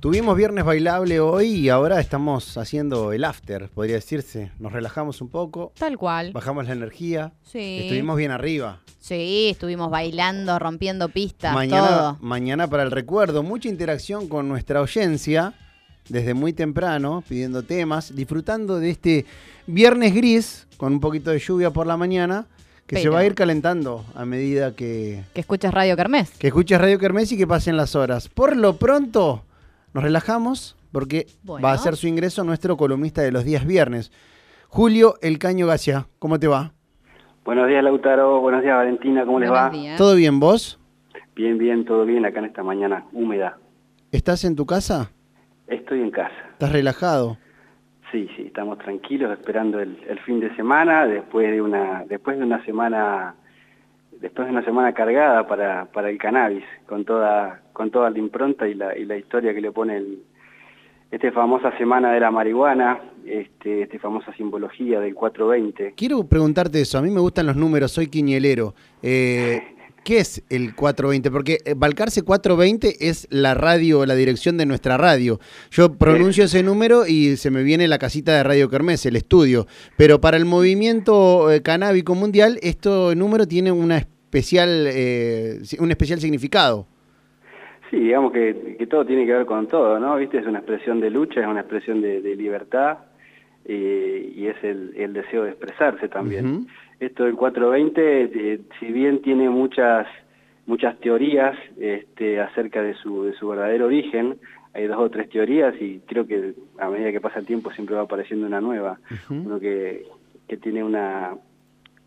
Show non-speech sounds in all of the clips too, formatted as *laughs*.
Tuvimos viernes bailable hoy y ahora estamos haciendo el after, podría decirse. Nos relajamos un poco, Tal cual. bajamos la energía, Sí. estuvimos bien arriba. Sí, estuvimos bailando, rompiendo pistas, Mañana, todo. mañana para el recuerdo, mucha interacción con nuestra audiencia desde muy temprano, pidiendo temas, disfrutando de este viernes gris con un poquito de lluvia por la mañana, que se va a ir calentando a medida que, Que escuchas Radio Kermés. que escuches Radio Kermés y que pasen las horas. Por lo pronto, nos relajamos porque Bueno. va a hacer su ingreso nuestro columnista de los días viernes, Julio El Caño García. ¿Cómo te va? Buenos días, Lautaro. Buenos días, Valentina. ¿Cómo les va? días. ¿Todo bien vos? Bien, bien, todo bien acá en esta mañana húmeda. ¿Estás en tu casa? Estoy en casa. ¿Estás relajado? Sí, sí, estamos tranquilos esperando el, el fin de semana después de una después de una semana después de una semana cargada para, para el cannabis con toda con toda la impronta y la, y la historia que le pone el, este famosa semana de la marihuana, este, este famosa simbología del 420. Quiero preguntarte eso. A mí me gustan los números, soy quinielero. Eh, *laughs* ¿Qué es el 420? Porque eh, Balcarce 420 es la radio, la dirección de nuestra radio. Yo pronuncio ese número y se me viene la casita de Radio Kermés, el estudio. Pero para el movimiento eh, canábico mundial, este número tiene una especial, eh, un especial significado. Sí, digamos que, que todo tiene que ver con todo, ¿no? ¿Viste? Es una expresión de lucha, es una expresión de, de libertad eh, y es el, el deseo de expresarse también. Esto del 420, eh, si bien tiene muchas muchas teorías este, acerca de su, de su verdadero origen, hay dos o tres teorías y creo que a medida que pasa el tiempo siempre va apareciendo una nueva, uno que, que tiene una,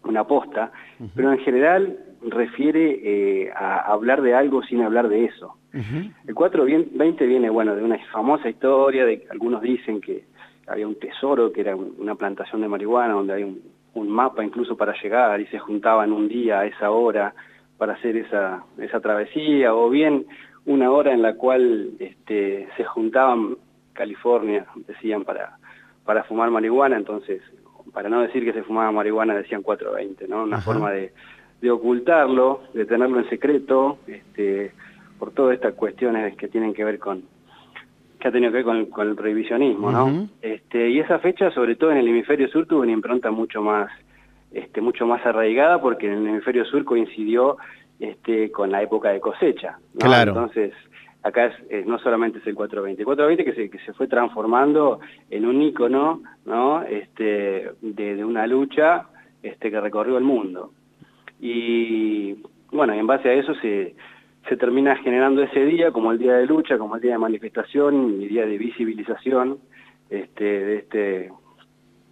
una posta, pero en general refiere eh, a hablar de algo sin hablar de eso. Ujú. El 420 viene, bueno, de una famosa historia de algunos dicen que había un tesoro, que era un- una plantación de marihuana, donde hay un, un mapa incluso para llegar y se juntaban un día a esa hora para hacer esa, esa travesía, o bien una hora en la cual este, se juntaban California, decían, para, para fumar marihuana, entonces, para no decir que se fumaba marihuana, decían 420, ¿no? Una Ajá. forma de, de ocultarlo, de tenerlo en secreto, este, por todas estas cuestiones que tienen que ver con que ha tenido que ver con, con el prohibicionismo, ¿no? Este, y esa fecha, sobre todo en el hemisferio sur, tuvo una impronta mucho más, este, mucho más arraigada, porque en el hemisferio sur coincidió este, con la época de cosecha. ¿no? Claro. Entonces, acá es, no solamente es el 420, el 420 que se, que se fue transformando en un ícono, ¿no? Este, de, de una lucha este, que recorrió el mundo. Y bueno, y en base a eso se, se termina generando ese día como el día de lucha, como el día de manifestación y día de visibilización este, de este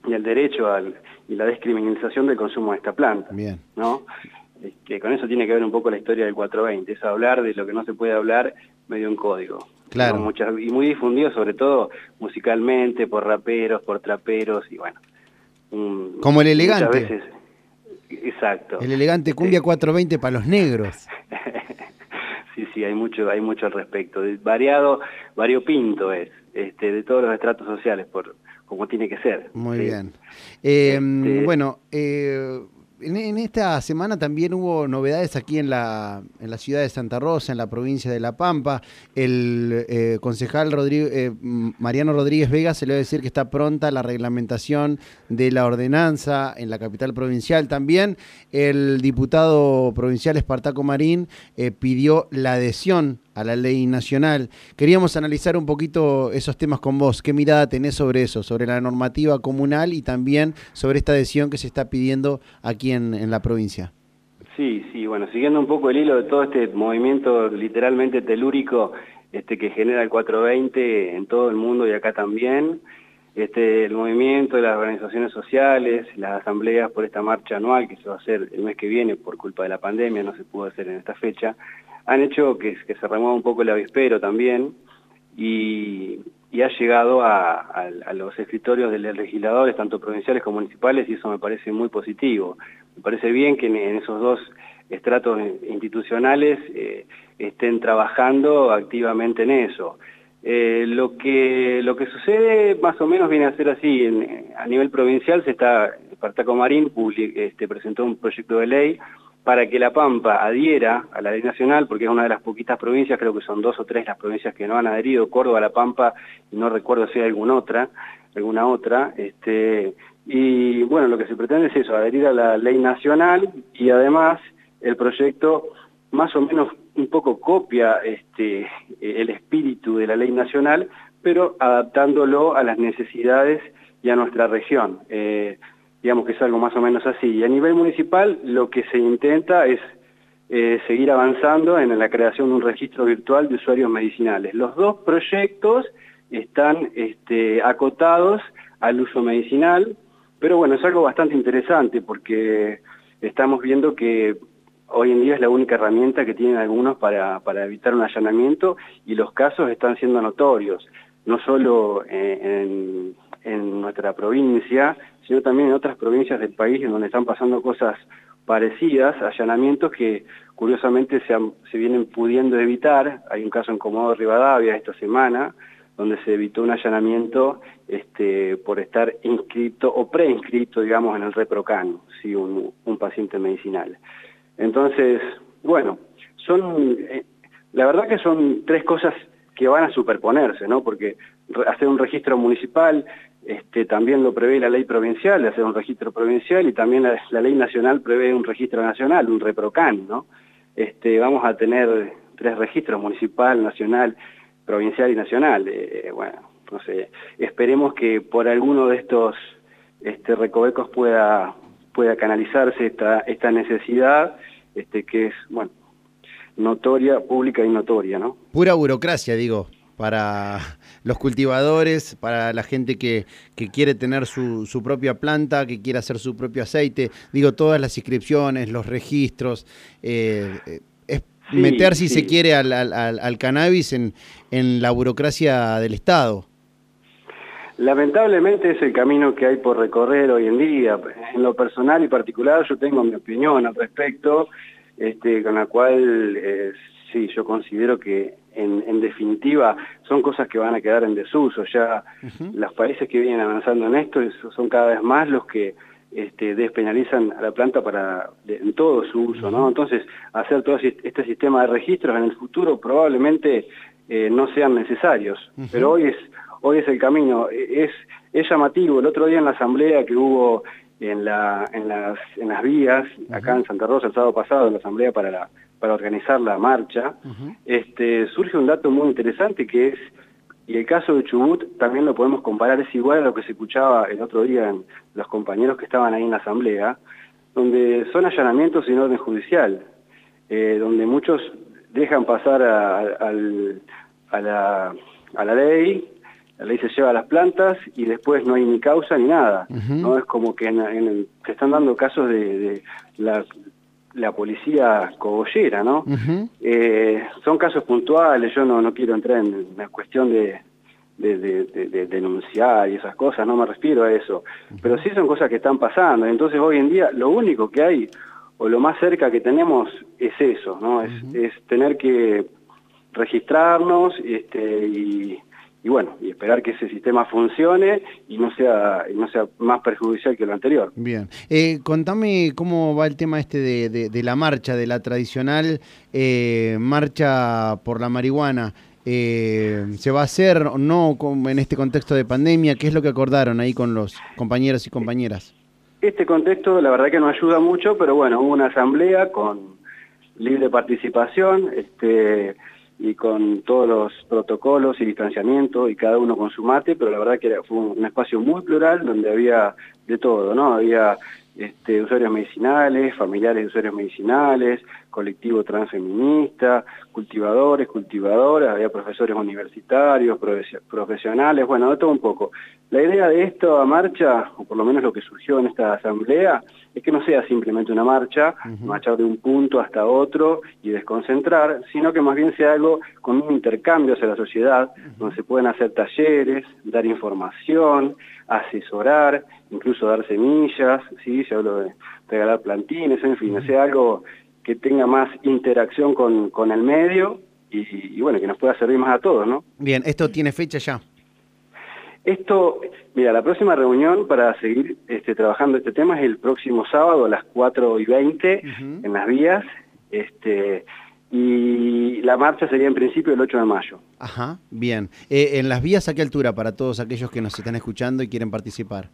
y el derecho al, y la descriminalización del consumo de esta planta, Bien. ¿no? Que con eso tiene que ver un poco la historia del 420, es hablar de lo que no se puede hablar medio en código. Claro. ¿no? Muchas- y muy difundido sobre todo musicalmente, por raperos, por traperos y bueno. Como el elegante. Muchas veces, exacto. El elegante cumbia 420 para los negros. *laughs* Sí, sí, hay mucho, hay mucho al respecto. Variado, variopinto es, este, de todos los estratos sociales, por como tiene que ser. Muy Sí. bien. Eh, Este- Bueno, eh, en, esta semana también hubo novedades aquí en la, en la ciudad de Santa Rosa, en la provincia de La Pampa. El eh, concejal eh, Mariano Rodríguez Vega se le va a decir que está pronta la reglamentación de la ordenanza en la capital provincial. También el diputado provincial Espartaco Marín eh, pidió la adhesión a la ley nacional. Queríamos analizar un poquito esos temas con vos. ¿Qué mirada tenés sobre eso, sobre la normativa comunal y también sobre esta adhesión que se está pidiendo aquí en la provincia? Sí, sí, bueno, siguiendo un poco el hilo de todo este movimiento literalmente telúrico este, que genera el 420 en todo el mundo y acá también, este, el movimiento de las organizaciones sociales, las asambleas por esta marcha anual que se va a hacer el mes que viene por culpa de la pandemia, no se pudo hacer en esta fecha, han hecho que, que se remueva un poco el avispero también y, y ha llegado a, los escritorios de los legisladores, tanto provinciales como municipales, y eso me parece muy positivo. Me parece bien que en, esos dos estratos institucionales eh, estén trabajando activamente en eso. Eh, lo que lo que sucede más o menos viene a ser así a nivel provincial se está Espartaco Marín este, presentó un proyecto de ley para que La Pampa adhiera a la ley nacional, porque es una de las poquitas provincias, creo que son dos o tres las provincias que no han adherido, Córdoba, La Pampa, y no recuerdo si hay alguna otra, alguna otra, este, y bueno, lo que se pretende es eso, adherir a la ley nacional, y además el proyecto más o menos un poco copia este, el espíritu de la ley nacional, pero adaptándolo a las necesidades y a nuestra región. Eh, digamos que es algo más o menos así. Y a nivel municipal lo que se intenta es eh, seguir avanzando en la creación de un registro virtual de usuarios medicinales. Los dos proyectos están este, acotados al uso medicinal, pero bueno, es algo bastante interesante porque estamos viendo que hoy en día es la única herramienta que tienen algunos para, para evitar un allanamiento y los casos están siendo notorios, no solo eh, en, en nuestra provincia, sino también en otras provincias del país en donde están pasando cosas parecidas, allanamientos que curiosamente se, se vienen pudiendo evitar. Hay un caso en Comodoro Rivadavia esta semana, donde se evitó un allanamiento este, por estar inscrito o preinscrito, digamos, en el ReproCan, ¿sí? un, un paciente medicinal. Entonces, bueno, son, eh, la verdad que son tres cosas que van a superponerse, ¿no? Porque hacer un registro municipal este, también lo prevé la ley provincial de hacer un registro provincial y también la, ley nacional prevé un registro nacional, un ReproCan, ¿no? Este, vamos a tener tres registros, municipal, nacional, provincial y nacional. Eh, bueno, no sé, esperemos que por alguno de estos este, recovecos pueda, pueda canalizarse esta, esta necesidad, este, que es, bueno, notoria, pública y notoria, ¿no? Pura burocracia, digo para los cultivadores, para la gente que, que quiere tener su, su, propia planta, que quiere hacer su propio aceite. Digo, todas las inscripciones, los registros. Eh, es meter, si se quiere, al, al, al cannabis en, en la burocracia del Estado. Lamentablemente es el camino que hay por recorrer hoy en día. En lo personal y particular yo tengo mi opinión al respecto, este, con la cual eh, sí, yo considero que en, definitiva son cosas que van a quedar en desuso. Ya los países que vienen avanzando en esto son cada vez más los que este, despenalizan a la planta para en todo su uso, ¿no? Entonces, hacer todo este sistema de registros en el futuro probablemente eh, no sean necesarios, pero hoy es hoy es el camino. E, es, es llamativo. El otro día en la asamblea que hubo en, la, en, las, en las vías, acá en Santa Rosa el sábado pasado, en la asamblea para la para organizar la marcha, este, surge un dato muy interesante que es, y el caso de Chubut también lo podemos comparar, es igual a lo que se escuchaba el otro día en los compañeros que estaban ahí en la asamblea, donde son allanamientos sin orden judicial, eh, donde muchos dejan pasar a, a, la, a la ley, la ley se lleva a las plantas y después no hay ni causa ni nada. no Es como que en, se están dando casos de, de la, la policía cogollera, ¿no? eh, son casos puntuales, yo no, no quiero entrar en la cuestión de, de, de, denunciar y esas cosas, no me refiero a eso, pero sí son cosas que están pasando, entonces hoy en día lo único que hay, o lo más cerca que tenemos, es eso, ¿no? es, es tener que registrarnos este, y y bueno, y esperar que ese sistema funcione y no sea, no sea más perjudicial que lo anterior. Bien. Eh, contame cómo va el tema este de, de, la marcha, de la tradicional eh, marcha por la marihuana. Eh, ¿Se va a hacer o no en este contexto de pandemia? ¿Qué es lo que acordaron ahí con los compañeros y compañeras? Este contexto la verdad que no ayuda mucho, pero bueno, hubo una asamblea con libre participación, este y con todos los protocolos y distanciamiento y cada uno con su mate, pero la verdad que fue un espacio muy plural donde había de todo, ¿no? Había este, usuarios medicinales, familiares de usuarios medicinales, colectivo transfeminista, cultivadores, cultivadoras, había profesores universitarios, profesionales, bueno, de todo un poco. La idea de esta marcha, o por lo menos lo que surgió en esta asamblea, es que no sea simplemente una marcha, marchar de un punto hasta otro y desconcentrar, sino que más bien sea algo con un intercambio hacia la sociedad, donde se pueden hacer talleres, dar información, asesorar, incluso dar semillas, ¿sí? se hablo de regalar plantines, en fin, sea algo que tenga más interacción con, con el medio y, y, bueno, que nos pueda servir más a todos, ¿no? Bien, ¿esto tiene fecha ya? Esto, mira, la próxima reunión para seguir este, trabajando este tema es el próximo sábado a las 4 y 20 en las vías. Este, y la marcha sería en principio el 8 de mayo. Ajá, bien. Eh, ¿En las vías a qué altura para todos aquellos que nos están escuchando y quieren participar?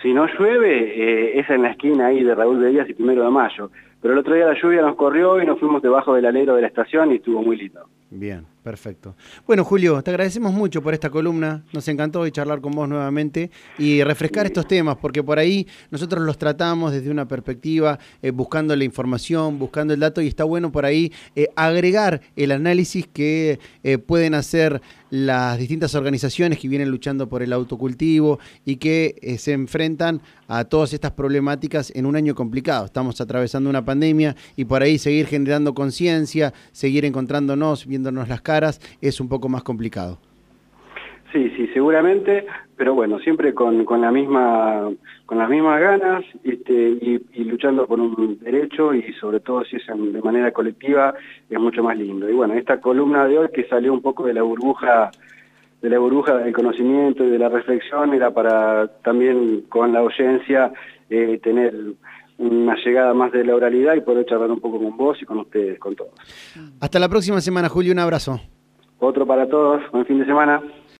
Si no llueve, eh, es en la esquina ahí de Raúl de Díaz y Primero de Mayo. Pero el otro día la lluvia nos corrió y nos fuimos debajo del alero de la estación y estuvo muy lindo. Bien, perfecto. Bueno, Julio, te agradecemos mucho por esta columna. Nos encantó hoy charlar con vos nuevamente y refrescar estos temas, porque por ahí nosotros los tratamos desde una perspectiva, eh, buscando la información, buscando el dato, y está bueno por ahí eh, agregar el análisis que eh, pueden hacer las distintas organizaciones que vienen luchando por el autocultivo y que se enfrentan a todas estas problemáticas en un año complicado. Estamos atravesando una pandemia y por ahí seguir generando conciencia, seguir encontrándonos, viéndonos las caras, es un poco más complicado. Sí, sí, seguramente, pero bueno, siempre con, con la misma con las mismas ganas este, y, luchando por un derecho y sobre todo si es de manera colectiva es mucho más lindo. Y bueno, esta columna de hoy que salió un poco de la burbuja de la burbuja del conocimiento y de la reflexión era para también con la audiencia eh, tener una llegada más de la oralidad y poder charlar un poco con vos y con ustedes, con todos. Hasta la próxima semana, Julio, un abrazo. Otro para todos, buen fin de semana.